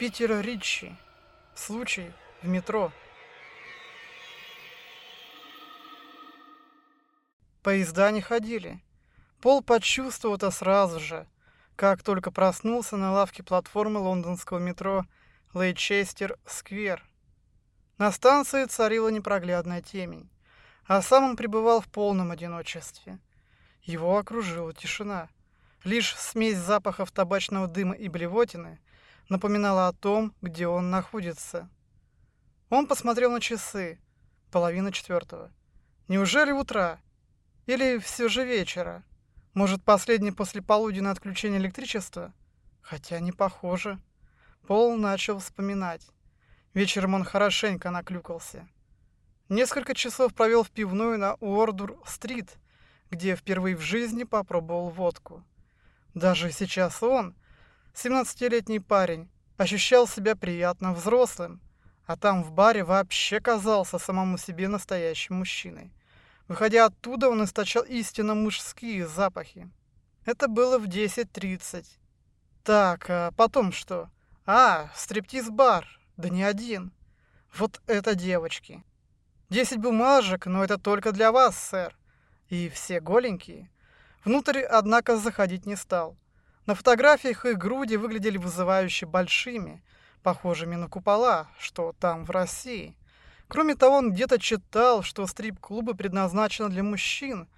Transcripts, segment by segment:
Питера Ричи. Случай в метро. Поезда не ходили. Пол почувствовал это сразу же, как только проснулся на лавке платформы лондонского метро Лейчестер-сквер. На станции царила непроглядная темень, а сам он пребывал в полном одиночестве. Его окружила тишина. Лишь смесь запахов табачного дыма и блевотины напоминала о том, где он находится. Он посмотрел на часы. Половина четвертого. Неужели утра? Или все же вечера? Может, последний после полуденное отключение электричества? Хотя не похоже. Пол начал вспоминать. Вечером он хорошенько наклюкался. Несколько часов провел в пивной на Уордур-стрит, где впервые в жизни попробовал водку. Даже сейчас он, 17-летний парень, ощущал себя приятно взрослым, а там в баре вообще казался самому себе настоящим мужчиной. Выходя оттуда, он источал истинно мужские запахи. Это было в 10.30. Так, а потом что? А, стриптиз-бар. Да не один. Вот это девочки. Десять бумажек, но это только для вас, сэр. И все голенькие. Внутрь, однако, заходить не стал. На фотографиях их груди выглядели вызывающе большими, похожими на купола, что там в России. Кроме того, он где-то читал, что стрип-клубы предназначены для мужчин,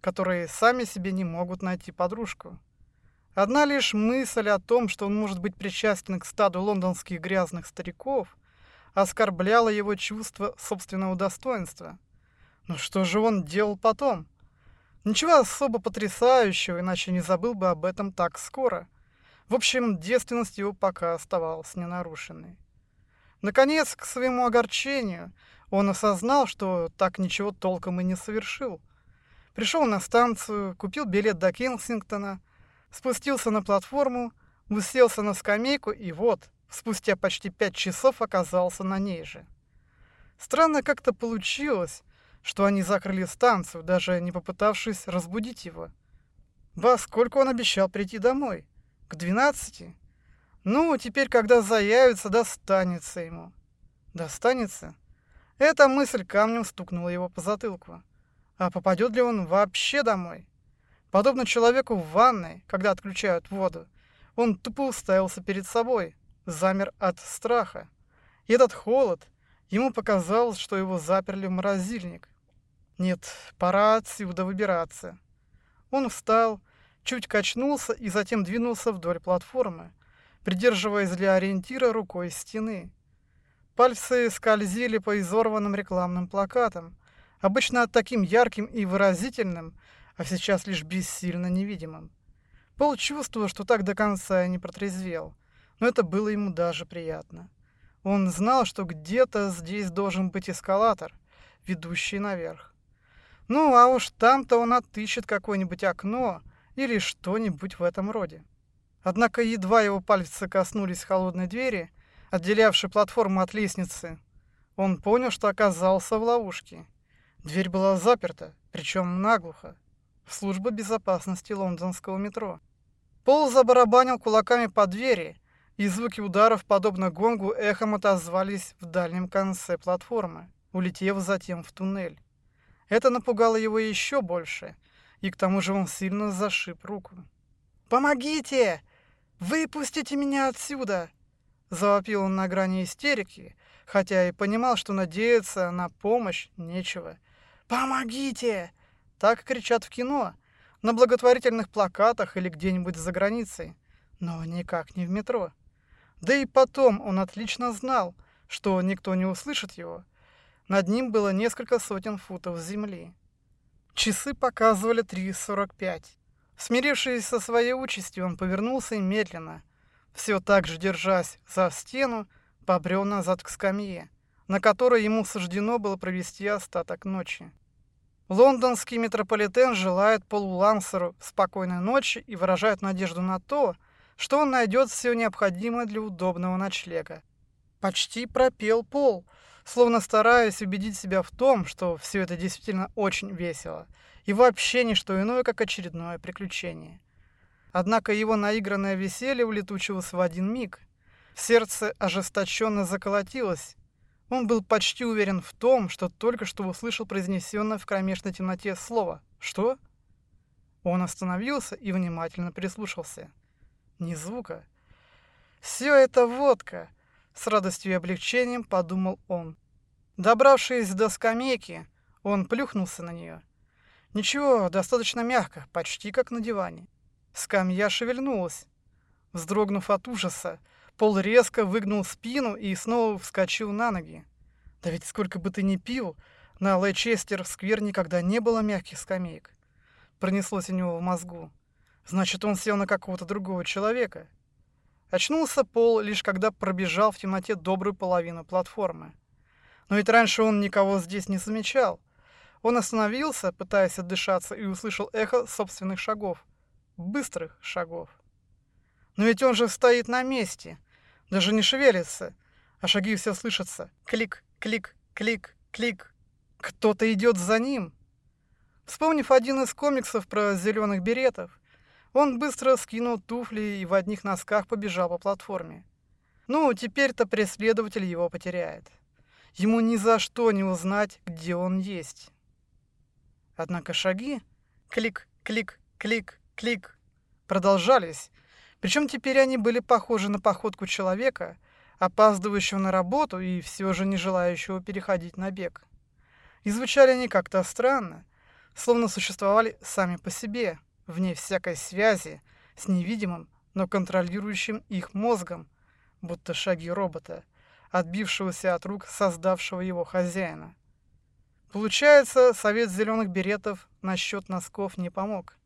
которые сами себе не могут найти подружку. Одна лишь мысль о том, что он может быть причастен к стаду лондонских грязных стариков, оскорбляла его чувство собственного достоинства. Но что же он делал потом? Ничего особо потрясающего, иначе не забыл бы об этом так скоро. В общем, девственность его пока оставалась ненарушенной. Наконец, к своему огорчению, он осознал, что так ничего толком и не совершил. Пришел на станцию, купил билет до Кенсингтона, спустился на платформу, уселся на скамейку и вот, спустя почти пять часов оказался на ней же. Странно как-то получилось, что они закрыли станцию, даже не попытавшись разбудить его. Во сколько он обещал прийти домой? К двенадцати? Ну, теперь, когда заявится, достанется ему. Достанется? Эта мысль камнем стукнула его по затылку. А попадет ли он вообще домой? Подобно человеку в ванной, когда отключают воду, он тупо уставился перед собой, замер от страха. И этот холод, ему показалось, что его заперли в морозильник. Нет, пора отсюда выбираться. Он встал, чуть качнулся и затем двинулся вдоль платформы, придерживаясь для ориентира рукой стены. Пальцы скользили по изорванным рекламным плакатам, обычно таким ярким и выразительным, а сейчас лишь бессильно невидимым. Пол чувствовал, что так до конца и не протрезвел, но это было ему даже приятно. Он знал, что где-то здесь должен быть эскалатор, ведущий наверх. Ну, а уж там-то он отыщет какое-нибудь окно или что-нибудь в этом роде. Однако едва его пальцы коснулись холодной двери, отделявшей платформу от лестницы, он понял, что оказался в ловушке. Дверь была заперта, причем наглухо. Служба безопасности лондонского метро. Пол забарабанил кулаками по двери, и звуки ударов, подобно гонгу, эхом отозвались в дальнем конце платформы, улетев затем в туннель. Это напугало его еще больше, и к тому же он сильно зашиб руку. «Помогите! Выпустите меня отсюда!» Завопил он на грани истерики, хотя и понимал, что надеяться на помощь нечего. «Помогите!» Так кричат в кино, на благотворительных плакатах или где-нибудь за границей, но никак не в метро. Да и потом он отлично знал, что никто не услышит его, над ним было несколько сотен футов земли. Часы показывали 3.45. Смирившись со своей участью, он повернулся и медленно, все так же держась за стену, побрел назад к скамье, на которой ему суждено было провести остаток ночи. Лондонский метрополитен желает Полу Лансеру спокойной ночи и выражает надежду на то, что он найдет все необходимое для удобного ночлега. Почти пропел Пол, словно стараясь убедить себя в том, что все это действительно очень весело, и вообще не что иное, как очередное приключение. Однако его наигранное веселье улетучилось в один миг. Сердце ожесточенно заколотилось. Он был почти уверен в том, что только что услышал произнесенное в кромешной темноте слово «Что?». Он остановился и внимательно прислушался. Ни звука. «Все это водка!» — с радостью и облегчением подумал он. Добравшись до скамейки, он плюхнулся на нее. Ничего, достаточно мягко, почти как на диване. Скамья шевельнулась. Вздрогнув от ужаса, Пол резко выгнул спину и снова вскочил на ноги. Да ведь сколько бы ты ни пил, на Лейчестер-сквер никогда не было мягких скамеек. Пронеслось у него в мозгу. Значит, он сел на какого-то другого человека. Очнулся Пол лишь когда пробежал в темноте добрую половину платформы. Но ведь раньше он никого здесь не замечал. Он остановился, пытаясь отдышаться, и услышал эхо собственных шагов. Быстрых шагов. Но ведь он же стоит на месте, даже не шевелится, а шаги все слышатся. Клик, клик, клик, клик. Кто-то идет за ним. Вспомнив один из комиксов про зеленых беретов, он быстро скинул туфли и в одних носках побежал по платформе. Ну, теперь-то преследователь его потеряет. Ему ни за что не узнать, где он есть. Однако шаги, клик, клик, клик, клик, продолжались. Причем теперь они были похожи на походку человека, опаздывающего на работу и все же не желающего переходить на бег. И звучали они как-то странно, словно существовали сами по себе, вне всякой связи с невидимым, но контролирующим их мозгом, будто шаги робота — отбившегося от рук создавшего его хозяина. Получается, совет зеленых беретов насчет носков не помог.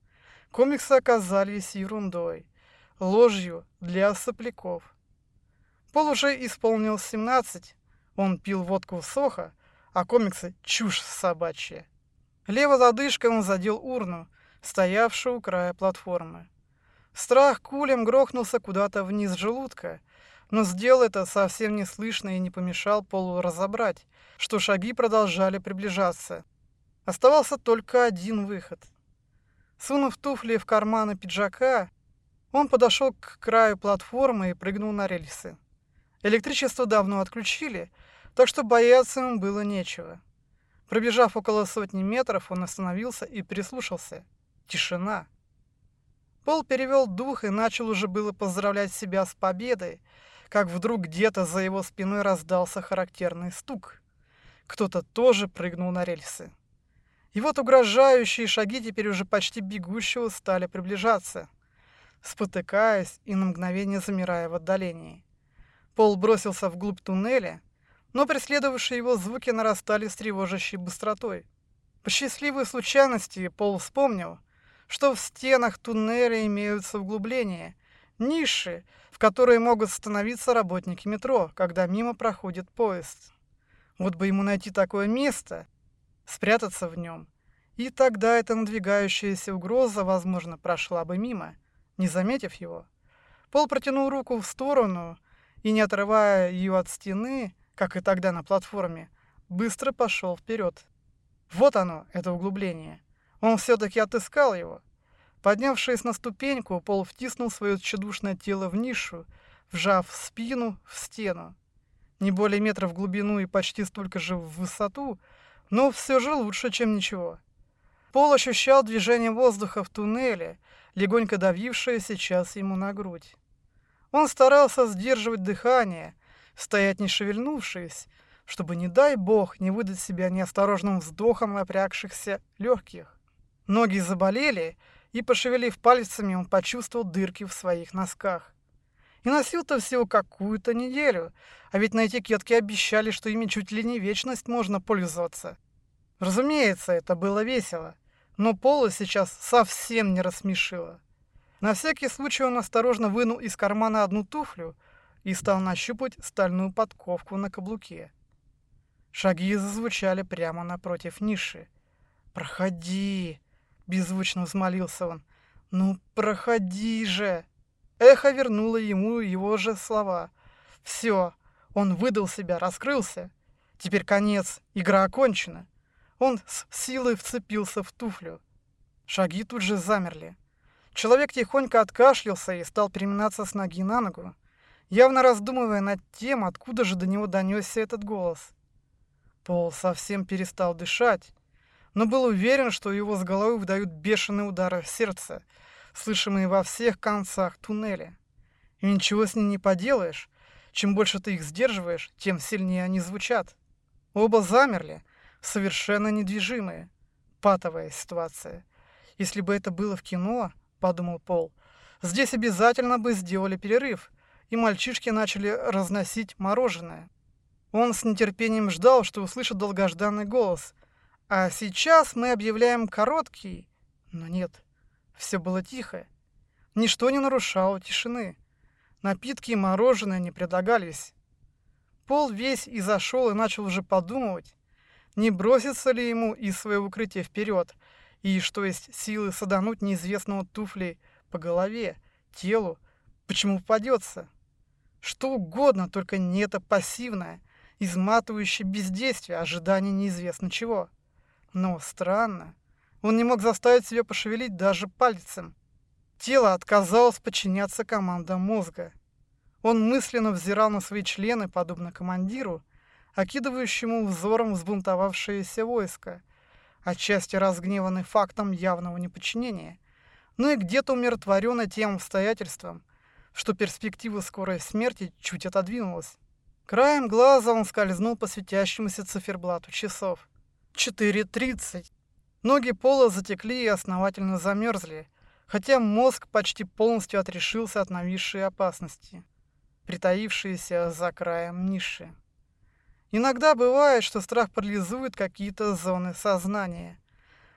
Комиксы оказались ерундой, ложью для сопляков. Пол уже исполнил 17, он пил водку в Сохо, а комиксы — чушь собачья. Левой лодыжкой он задел урну, стоявшую у края платформы. Страх кулем грохнулся куда-то вниз желудка, но сделал это совсем неслышно и не помешал Полу разобрать, что шаги продолжали приближаться. Оставался только один выход. Сунув туфли в карманы пиджака, он подошел к краю платформы и прыгнул на рельсы. Электричество давно отключили, так что бояться ему было нечего. Пробежав около сотни метров, он остановился и прислушался. Тишина. Пол перевел дух и начал уже было поздравлять себя с победой, как вдруг где-то за его спиной раздался характерный стук. Кто-то тоже прыгнул на рельсы. И вот угрожающие шаги теперь уже почти бегущего стали приближаться, спотыкаясь и на мгновение замирая в отдалении. Пол бросился вглубь туннеля, но преследовавшие его звуки нарастали с тревожащей быстротой. По счастливой случайности Пол вспомнил, что в стенах туннеля имеются углубления, ниши, в которые могут становиться работники метро, когда мимо проходит поезд. Вот бы ему найти такое место, спрятаться в нем, и тогда эта надвигающаяся угроза, возможно, прошла бы мимо, не заметив его. Пол протянул руку в сторону и, не отрывая ее от стены, как и тогда на платформе, быстро пошел вперед. Вот оно, это углубление. Он все-таки отыскал его. Поднявшись на ступеньку, Пол втиснул свое тщедушное тело в нишу, вжав спину в стену. Не более метра в глубину и почти столько же в высоту, но все же лучше, чем ничего. Пол ощущал движение воздуха в туннеле, легонько давившее сейчас ему на грудь. Он старался сдерживать дыхание, стоять не шевельнувшись, чтобы, не дай бог, не выдать себя неосторожным вздохом напрягшихся легких. Ноги заболели, и, пошевелив пальцами, он почувствовал дырки в своих носках. И носил-то всего какую-то неделю, а ведь на этикетке обещали, что ими чуть ли не вечность можно пользоваться. Разумеется, это было весело, но Пола сейчас совсем не рассмешило. На всякий случай он осторожно вынул из кармана одну туфлю и стал нащупать стальную подковку на каблуке. Шаги зазвучали прямо напротив ниши. «Проходи!» Беззвучно взмолился он. «Ну, проходи же!» Эхо вернуло ему его же слова. «Все, он выдал себя, раскрылся. Теперь конец, игра окончена». Он с силой вцепился в туфлю. Шаги тут же замерли. Человек тихонько откашлялся и стал переминаться с ноги на ногу. явно раздумывая над тем, откуда же до него донесся этот голос. Пол совсем перестал дышать, но был уверен, что его с головы выдают бешеные удары в сердце, слышимые во всех концах туннеля. И ничего с ним не поделаешь. Чем больше ты их сдерживаешь, тем сильнее они звучат. Оба замерли, совершенно недвижимые. Патовая ситуация. Если бы это было в кино, подумал Пол, здесь обязательно бы сделали перерыв, и мальчишки начали разносить мороженое. Он с нетерпением ждал, что услышит долгожданный голос. А сейчас мы объявляем короткий. Но нет, все было тихо. Ничто не нарушало тишины. Напитки и мороженое не предлагались. Пол весь и зашел и начал уже подумывать, не бросится ли ему из своего укрытия вперед, и что есть силы садануть неизвестного туфлей по голове, телу, почему попадется. Что угодно, только не это пассивное, изматывающее бездействие, ожидание неизвестно чего. Но странно, он не мог заставить себя пошевелить даже пальцем. Тело отказалось подчиняться командам мозга. Он мысленно взирал на свои члены, подобно командиру, окидывающему взором взбунтовавшееся войско, отчасти разгневанный фактом явного неподчинения, но и где-то умиротворенный тем обстоятельством, что перспектива скорой смерти чуть отодвинулась. Краем глаза он скользнул по светящемуся циферблату часов. 4.30. Ноги пола затекли и основательно замерзли, хотя мозг почти полностью отрешился от нависшей опасности, притаившейся за краем ниши. Иногда бывает, что страх парализует какие-то зоны сознания.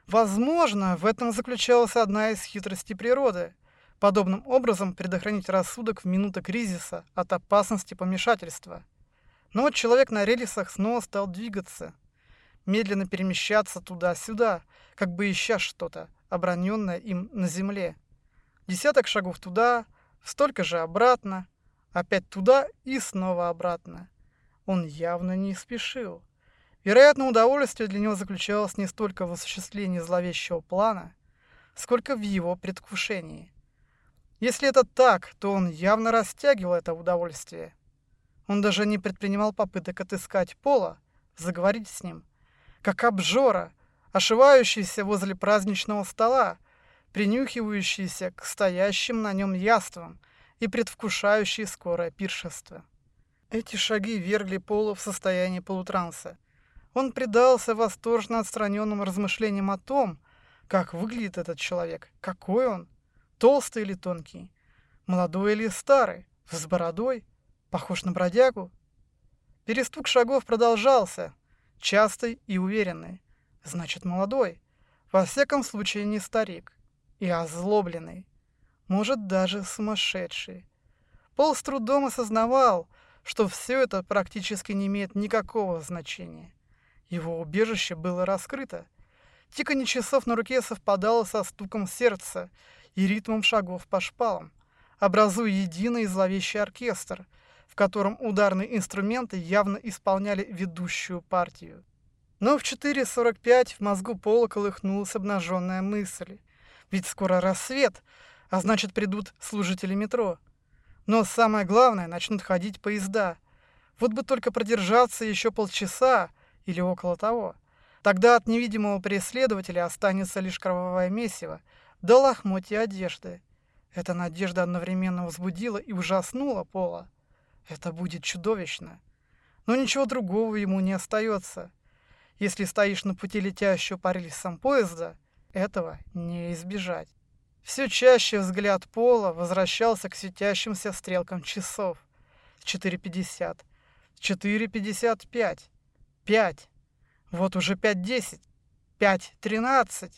Возможно, в этом заключалась одна из хитростей природы. Подобным образом предохранить рассудок в минуты кризиса от опасности помешательства. Но человек на рельсах снова стал двигаться, медленно перемещаться туда-сюда, как бы ища что-то, оброненное им на земле. Десяток шагов туда, столько же обратно, опять туда и снова обратно. Он явно не спешил. Вероятно, удовольствие для него заключалось не столько в осуществлении зловещего плана, сколько в его предвкушении. Если это так, то он явно растягивал это удовольствие. Он даже не предпринимал попыток отыскать Пола, заговорить с ним, как обжора — ошивающийся возле праздничного стола, принюхивающийся к стоящим на нем яствам и предвкушающий скорое пиршество. Эти шаги вергли Пола в состояние полутранса. Он предался восторженно отстраненным размышлениям о том, как выглядит этот человек, какой он, толстый или тонкий, молодой или старый, с бородой, похож на бродягу. Перестук шагов продолжался, частый и уверенный значит молодой. Во всяком случае не старик. И озлобленный. Может, даже сумасшедший. Пол с трудом осознавал, что все это практически не имеет никакого значения. Его убежище было раскрыто. Тиканье часов на руке совпадало со стуком сердца и ритмом шагов по шпалам, образуя единый зловещий оркестр, в котором ударные инструменты явно исполняли ведущую партию. Но в 4.45 в мозгу Пола колыхнулась обнаженная мысль. Ведь скоро рассвет, а значит придут служители метро. Но самое главное, начнут ходить поезда. Вот бы только продержаться еще полчаса или около того. Тогда от невидимого преследователя останется лишь кровавое месиво, да лохмотья одежды. Эта надежда одновременно возбудила и ужаснула Пола. Это будет чудовищно. Но ничего другого ему не остается. Если стоишь на пути летящего по рельсам поезда, этого не избежать. Все чаще взгляд Пола возвращался к светящимся стрелкам часов. 4.50, 4.55, 5, вот уже 5.10, 5.13.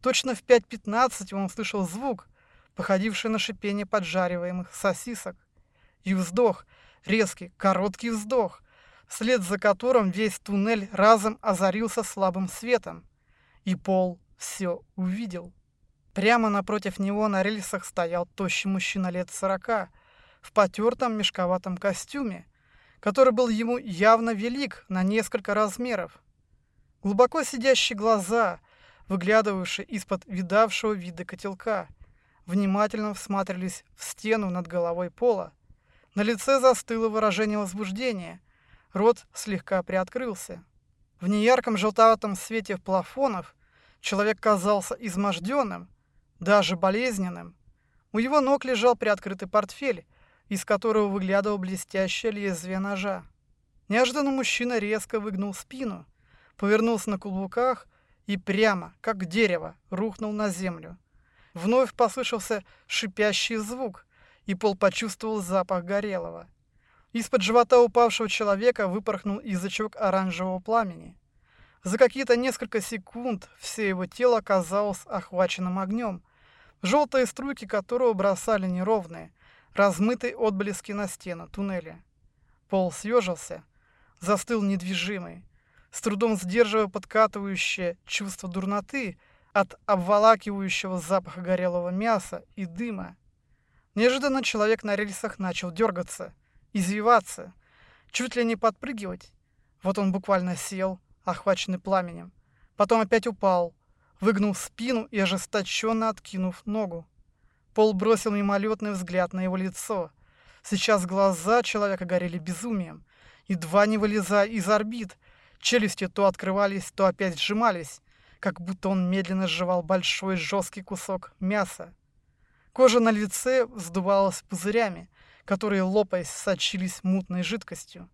Точно в 5.15 он услышал звук, походивший на шипение поджариваемых сосисок. И вздох, резкий, короткий вздох, вслед за которым весь туннель разом озарился слабым светом, и Пол все увидел. Прямо напротив него на рельсах стоял тощий мужчина лет сорока в потертом мешковатом костюме, который был ему явно велик на несколько размеров. Глубоко сидящие глаза, выглядывавшие из-под видавшего вида котелка, внимательно всматривались в стену над головой пола, На лице застыло выражение возбуждения. Рот слегка приоткрылся. В неярком желтоватом свете плафонов человек казался изможденным, даже болезненным. У его ног лежал приоткрытый портфель, из которого выглядывало блестящее лезвие ножа. Неожиданно мужчина резко выгнул спину, повернулся на каблуках и прямо, как дерево, рухнул на землю. Вновь послышался шипящий звук, и Пол почувствовал запах горелого. Из-под живота упавшего человека выпорхнул язычок оранжевого пламени. За какие-то несколько секунд все его тело оказалось охваченным огнем, желтые струйки которого бросали неровные, размытые отблески на стену туннеля. Пол съежился, застыл недвижимый, с трудом сдерживая подкатывающее чувство дурноты от обволакивающего запаха горелого мяса и дыма. Неожиданно человек на рельсах начал дергаться, извиваться, чуть ли не подпрыгивать. Вот он буквально сел, охваченный пламенем. Потом опять упал, выгнув спину и ожесточенно откинув ногу. Пол бросил мимолетный взгляд на его лицо. Сейчас глаза человека горели безумием, едва не вылезая из орбит. Челюсти то открывались, то опять сжимались, как будто он медленно сживал большой жесткий кусок мяса. Кожа на лице вздувалась пузырями, которые, лопаясь, сочились мутной жидкостью.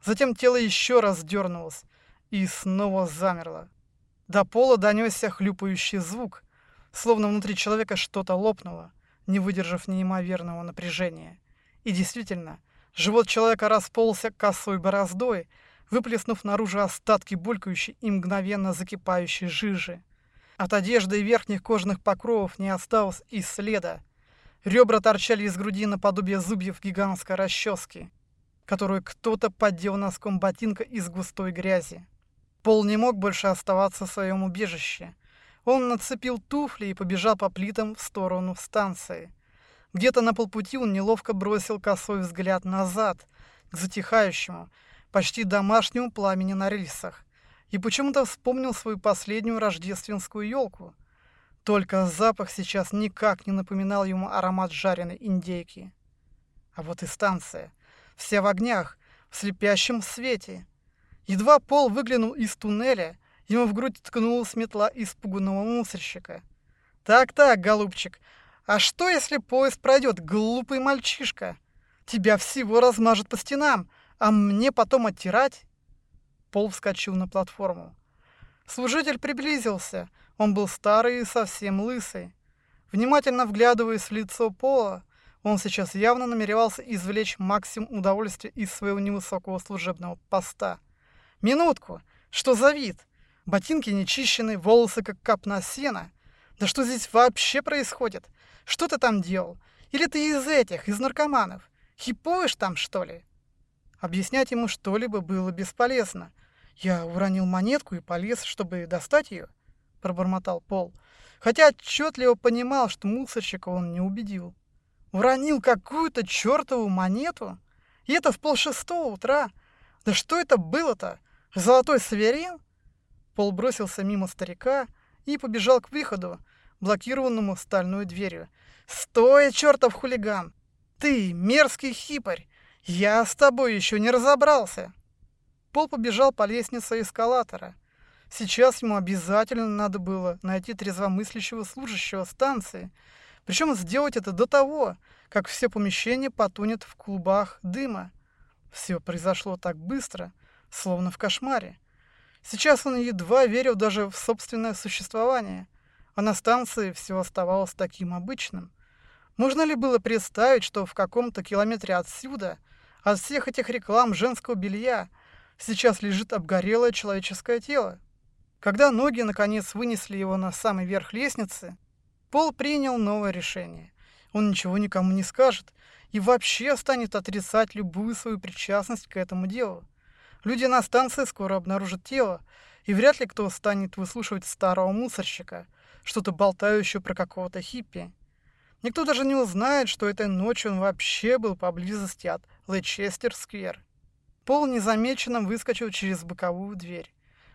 Затем тело еще раз дернулось и снова замерло. До пола донесся хлюпающий звук, словно внутри человека что-то лопнуло, не выдержав неимоверного напряжения. И действительно, живот человека расползся косой бороздой, выплеснув наружу остатки булькающей и мгновенно закипающей жижи. От одежды и верхних кожаных покровов не осталось и следа. Ребра торчали из груди наподобие зубьев гигантской расчески, которую кто-то поддел носком ботинка из густой грязи. Пол не мог больше оставаться в своем убежище. Он нацепил туфли и побежал по плитам в сторону станции. Где-то на полпути он неловко бросил косой взгляд назад, к затихающему, почти домашнему пламени на рельсах и почему-то вспомнил свою последнюю рождественскую елку. Только запах сейчас никак не напоминал ему аромат жареной индейки. А вот и станция. Вся в огнях, в слепящем свете. Едва Пол выглянул из туннеля, ему в грудь ткнулась метла испуганного мусорщика. «Так-так, голубчик, а что, если поезд пройдет, глупый мальчишка? Тебя всего размажет по стенам, а мне потом оттирать?» Пол вскочил на платформу. Служитель приблизился. Он был старый и совсем лысый. Внимательно вглядываясь в лицо Пола, он сейчас явно намеревался извлечь максимум удовольствия из своего невысокого служебного поста. «Минутку! Что за вид? Ботинки нечищены, волосы как капна сена. Да что здесь вообще происходит? Что ты там делал? Или ты из этих, из наркоманов? Хипуешь там, что ли?» Объяснять ему что-либо было бесполезно. Я уронил монетку и полез, чтобы достать ее, пробормотал Пол, хотя отчетливо понимал, что мусорщика он не убедил. Уронил какую-то чертову монету? И это в полшестого утра. Да что это было-то? Золотой саверин? Пол бросился мимо старика и побежал к выходу, блокированному стальной дверью. «Стой, чертов хулиган! Ты, мерзкий хипарь! Я с тобой еще не разобрался!» Пол побежал по лестнице эскалатора. Сейчас ему обязательно надо было найти трезвомыслящего служащего станции, причем сделать это до того, как все помещения потонет в клубах дыма. Все произошло так быстро, словно в кошмаре. Сейчас он едва верил даже в собственное существование, а на станции все оставалось таким обычным. Можно ли было представить, что в каком-то километре отсюда, от всех этих реклам женского белья, сейчас лежит обгорелое человеческое тело. Когда ноги наконец вынесли его на самый верх лестницы, Пол принял новое решение. Он ничего никому не скажет и вообще станет отрицать любую свою причастность к этому делу. Люди на станции скоро обнаружат тело, и вряд ли кто станет выслушивать старого мусорщика, что-то болтающего про какого-то хиппи. Никто даже не узнает, что этой ночью он вообще был поблизости от Лечестер-сквер. Пол незамеченным выскочил через боковую дверь.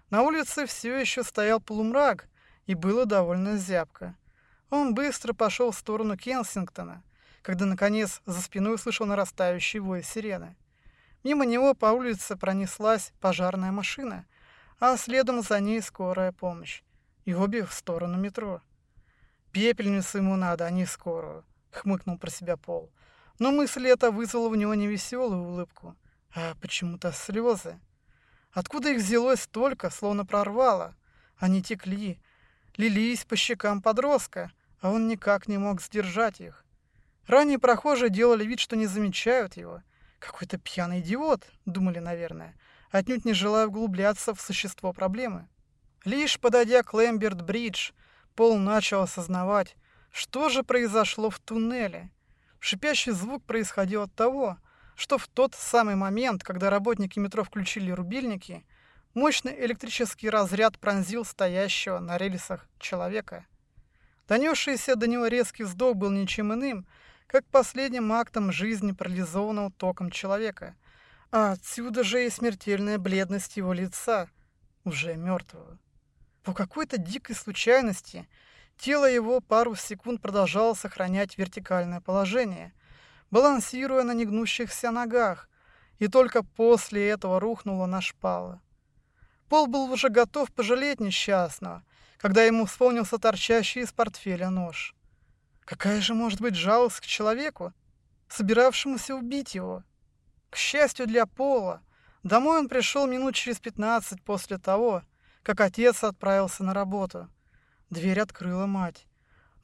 На улице все еще стоял полумрак, и было довольно зябко. Он быстро пошел в сторону Кенсингтона, когда, наконец, за спиной услышал нарастающий вой сирены. Мимо него по улице пронеслась пожарная машина, а следом за ней скорая помощь. И обе в сторону метро. «Пепельницу ему надо, а не скорую», — хмыкнул про себя Пол. Но мысль эта вызвала в него невеселую улыбку, а почему-то слезы. Откуда их взялось столько, словно прорвало? Они текли, лились по щекам подростка, а он никак не мог сдержать их. Ранние прохожие делали вид, что не замечают его. Какой-то пьяный идиот, думали, наверное, отнюдь не желая углубляться в существо проблемы. Лишь подойдя к Лэмберт-Бридж, Пол начал осознавать, что же произошло в туннеле. Шипящий звук происходил от того, что в тот самый момент, когда работники метро включили рубильники, мощный электрический разряд пронзил стоящего на рельсах человека. Донесшийся до него резкий вздох был ничем иным, как последним актом жизни парализованного током человека, а отсюда же и смертельная бледность его лица, уже мертвого. По какой-то дикой случайности тело его пару секунд продолжало сохранять вертикальное положение, балансируя на негнущихся ногах, и только после этого рухнуло на шпалы. Пол был уже готов пожалеть несчастного, когда ему вспомнился торчащий из портфеля нож. Какая же может быть жалость к человеку, собиравшемуся убить его? К счастью для Пола, домой он пришел минут через пятнадцать после того, как отец отправился на работу. Дверь открыла мать.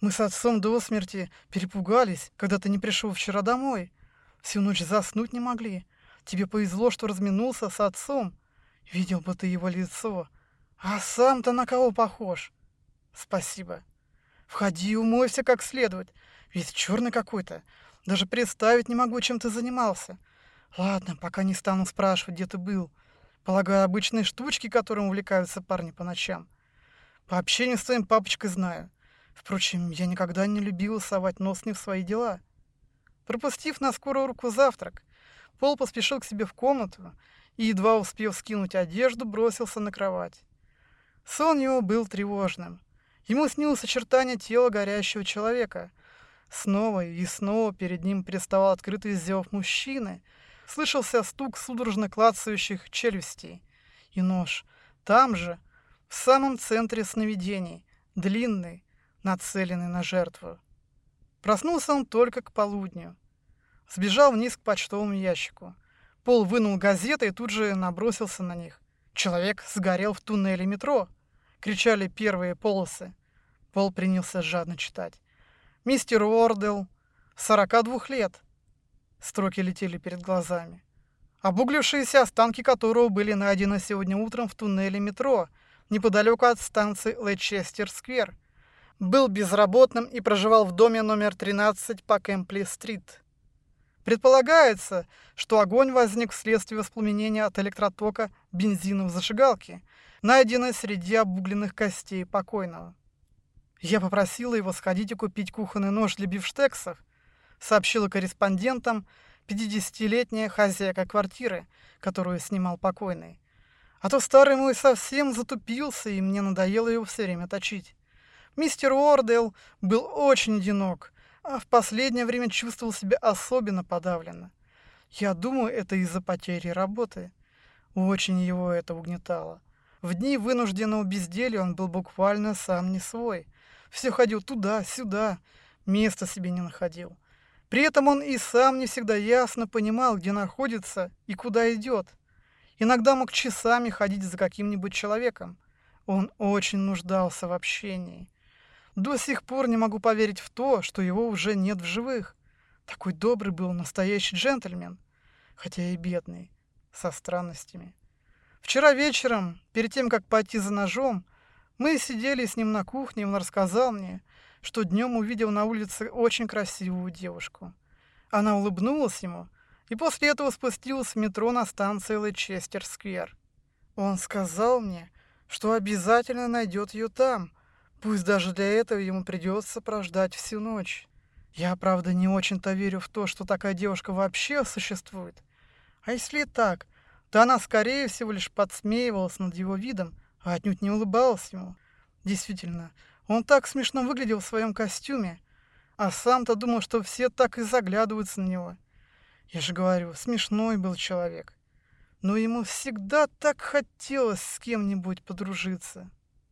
Мы с отцом до смерти перепугались, когда ты не пришел вчера домой. Всю ночь заснуть не могли. Тебе повезло, что разминулся с отцом. Видел бы ты его лицо. А сам-то на кого похож? Спасибо. Входи и умойся как следует. Весь черный какой-то. Даже представить не могу, чем ты занимался. Ладно, пока не стану спрашивать, где ты был. Полагаю, обычные штучки, которым увлекаются парни по ночам. По общению с твоим папочкой знаю. Впрочем, я никогда не любила совать нос не в свои дела. Пропустив на скорую руку завтрак, Пол поспешил к себе в комнату и, едва успев скинуть одежду, бросился на кровать. Сон его был тревожным. Ему снилось очертание тела горящего человека. Снова и снова перед ним переставал открытый зев мужчины — слышался стук судорожно клацающих челюстей. И нож. Там же, в самом центре сновидений, длинный, нацеленный на жертву. Проснулся он только к полудню. Сбежал вниз к почтовому ящику. Пол вынул газеты и тут же набросился на них. Человек сгорел в туннеле метро. Кричали первые полосы. Пол принялся жадно читать. Мистер Уордел, 42 лет, Строки летели перед глазами. Обуглившиеся останки которого были найдены сегодня утром в туннеле метро, неподалеку от станции Лечестер-сквер. Был безработным и проживал в доме номер 13 по Кемпли-стрит. Предполагается, что огонь возник вследствие воспламенения от электротока бензина в зажигалке, найденной среди обугленных костей покойного. Я попросила его сходить и купить кухонный нож для бифштексов, сообщила корреспондентам 50-летняя хозяйка квартиры, которую снимал покойный. А то старый мой совсем затупился, и мне надоело его все время точить. Мистер Уордейл был очень одинок, а в последнее время чувствовал себя особенно подавленно. Я думаю, это из-за потери работы. Очень его это угнетало. В дни вынужденного безделья он был буквально сам не свой. Все ходил туда-сюда, места себе не находил. При этом он и сам не всегда ясно понимал, где находится и куда идет. Иногда мог часами ходить за каким-нибудь человеком. Он очень нуждался в общении. До сих пор не могу поверить в то, что его уже нет в живых. Такой добрый был настоящий джентльмен, хотя и бедный, со странностями. Вчера вечером, перед тем, как пойти за ножом, мы сидели с ним на кухне, и он рассказал мне, что днем увидел на улице очень красивую девушку. Она улыбнулась ему и после этого спустилась в метро на станции Лечестер-сквер. Он сказал мне, что обязательно найдет ее там, пусть даже для этого ему придется прождать всю ночь. Я, правда, не очень-то верю в то, что такая девушка вообще существует. А если так, то она, скорее всего, лишь подсмеивалась над его видом, а отнюдь не улыбалась ему. Действительно, он так смешно выглядел в своем костюме. А сам-то думал, что все так и заглядываются на него. Я же говорю, смешной был человек. Но ему всегда так хотелось с кем-нибудь подружиться.